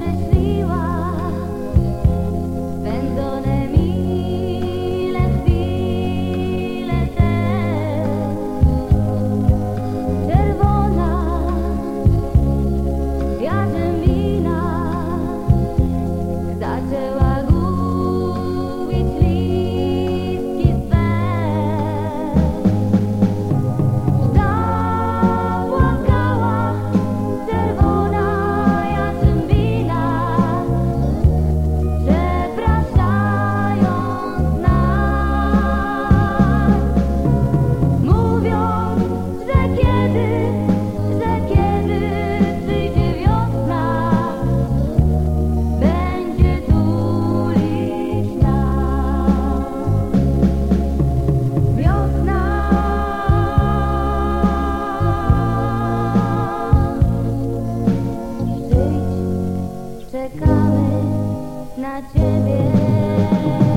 Thank you. na ciebie.